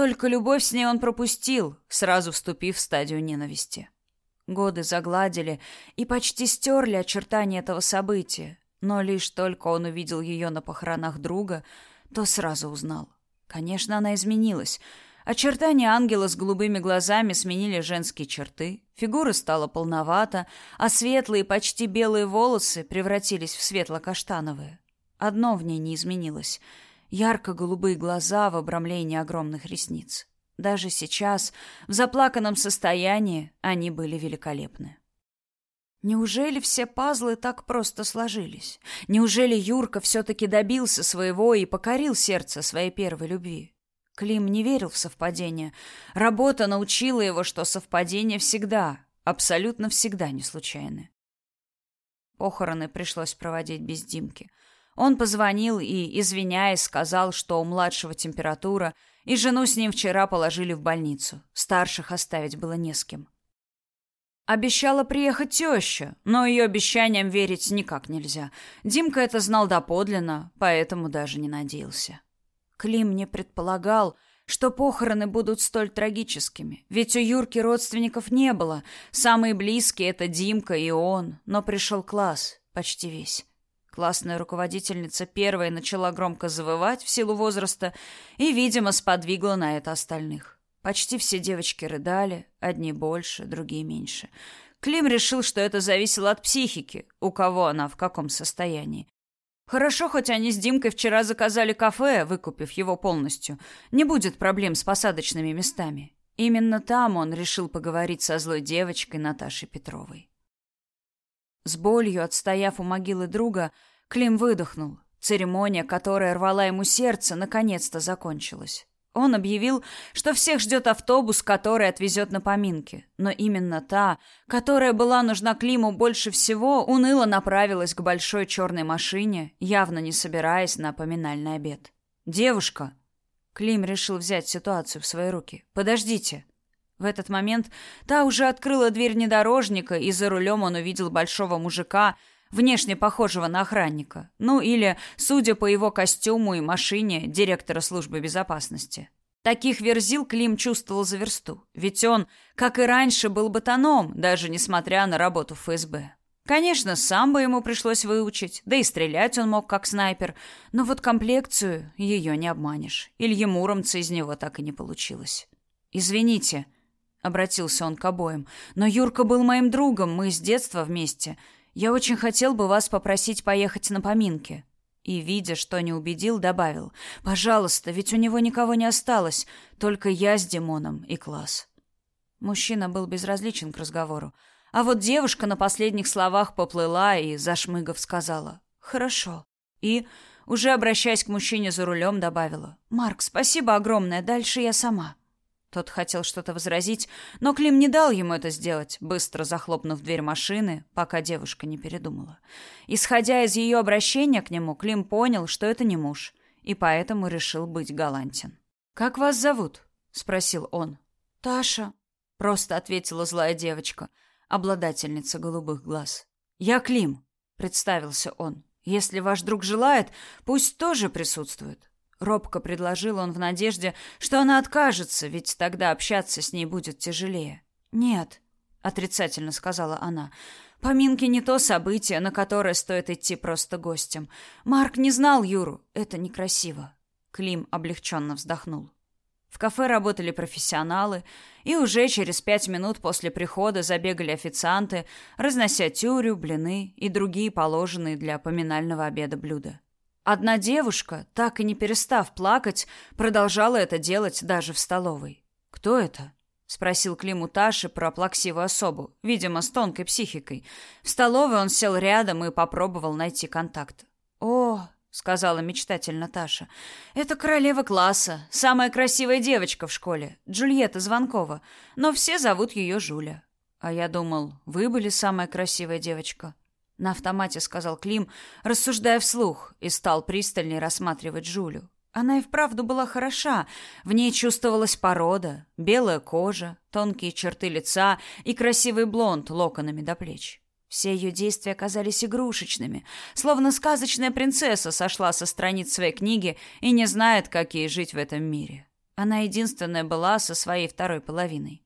Только любовь с ней он пропустил, сразу вступив в стадию ненависти. Годы загладили и почти стерли очертания этого события, но лишь только он увидел ее на похоронах друга, то сразу узнал. Конечно, она изменилась. Очертания ангела с голубыми глазами сменили женские черты, фигура стала полновата, а светлые, почти белые волосы превратились в светло-каштановые. Одно в ней не изменилось — ярко-голубые глаза в обрамлении огромных ресниц. Даже сейчас, в заплаканном состоянии, они были великолепны. Неужели все пазлы так просто сложились? Неужели Юрка все-таки добился своего и покорил сердце своей первой любви? Клим не верил в совпадение. Работа научила его, что совпадения всегда, абсолютно всегда не случайны. Похороны пришлось проводить без Димки. Он позвонил и, извиняясь, сказал, что у младшего температура, и жену с ним вчера положили в больницу. Старших оставить было не с кем. Обещала приехать теща, но ее обещаниям верить никак нельзя. Димка это знал доподлинно, поэтому даже не надеялся. Клим не предполагал, что похороны будут столь трагическими. Ведь у Юрки родственников не было. Самые близкие — это Димка и он. Но пришел класс, почти весь. Классная руководительница первая начала громко завывать в силу возраста и, видимо, сподвигла на это остальных. Почти все девочки рыдали, одни больше, другие меньше. Клим решил, что это зависело от психики, у кого она в каком состоянии. Хорошо, хоть они с Димкой вчера заказали кафе, выкупив его полностью. Не будет проблем с посадочными местами. Именно там он решил поговорить со злой девочкой Наташей Петровой. С болью, отстояв у могилы друга, Клим выдохнул. Церемония, которая рвала ему сердце, наконец-то закончилась. Он объявил, что всех ждет автобус, который отвезет на поминки. Но именно та, которая была нужна Климу больше всего, уныло направилась к большой черной машине, явно не собираясь на поминальный обед. «Девушка!» Клим решил взять ситуацию в свои руки. «Подождите!» В этот момент та уже открыла дверь внедорожника, и за рулем он увидел большого мужика, внешне похожего на охранника. Ну или, судя по его костюму и машине, директора службы безопасности. Таких верзил Клим чувствовал за версту, ведь он, как и раньше, был ботаном, даже несмотря на работу в ФСБ. Конечно, сам бы ему пришлось выучить, да и стрелять он мог как снайпер, но вот комплекцию ее не обманешь. Илье Муромца из него так и не получилось. «Извините», — обратился он к обоим, — «но Юрка был моим другом, мы с детства вместе. Я очень хотел бы вас попросить поехать на поминки. И, видя, что не убедил, добавил: "Пожалуйста, ведь у него никого не осталось, только я с Димоном и класс". Мужчина был безразличен к разговору, а вот девушка на последних словах поплыла и зашмыгав сказала: "Хорошо". И, уже обращаясь к мужчине за рулем, добавила: "Марк, спасибо огромное, дальше я сама". Тот хотел что-то возразить, но Клим не дал ему это сделать, быстро захлопнув дверь машины, пока девушка не передумала. Исходя из ее обращения к нему, Клим понял, что это не муж, и поэтому решил быть галантен. «Как вас зовут?» — спросил он. «Таша», — просто ответила злая девочка, обладательница голубых глаз. «Я Клим», — представился он. «Если ваш друг желает, пусть тоже присутствует». Робко предложил он в надежде, что она откажется, ведь тогда общаться с ней будет тяжелее. «Нет», — отрицательно сказала она, — «поминки не то событие, на которое стоит идти просто гостем. Марк не знал Юру, это некрасиво». Клим облегченно вздохнул. В кафе работали профессионалы, и уже через пять минут после прихода забегали официанты, разнося тюрю, блины и другие положенные для поминального обеда блюда. Одна девушка, так и не перестав плакать, продолжала это делать даже в столовой. «Кто это?» — спросил Клим у Таши про плаксивую особу, видимо, с тонкой психикой. В столовой он сел рядом и попробовал найти контакт. «О!» — сказала мечтательно Таша. «Это королева класса, самая красивая девочка в школе, Джульетта Звонкова, но все зовут ее Жуля». А я думал, вы были самая красивая девочка. На автомате сказал Клим, рассуждая вслух, и стал пристальнее рассматривать Жулю. Она и вправду была хороша. В ней чувствовалась порода, белая кожа, тонкие черты лица и красивый блонд локонами до плеч. Все ее действия оказались игрушечными, словно сказочная принцесса сошла со страниц своей книги и не знает, как ей жить в этом мире. Она единственная была со своей второй половиной.